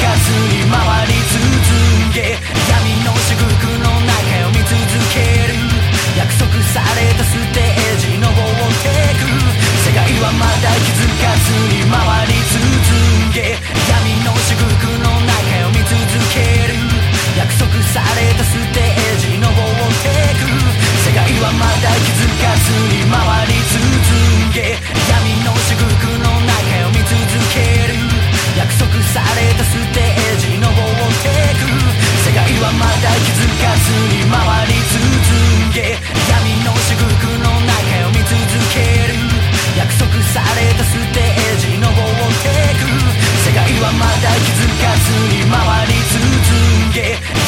かずに回り続け闇の祝福の中を見続ける。約束されたステージの方をテく世界はまだ気づかずに回り続け闇の祝福の中を見続ける。約束されたステージの方をテく世界はまだ気づかずに回り続けかずに回り続け闇の祝福の中を見続ける。約束されたステージ登ってく世界はまだ気づかずに回り続け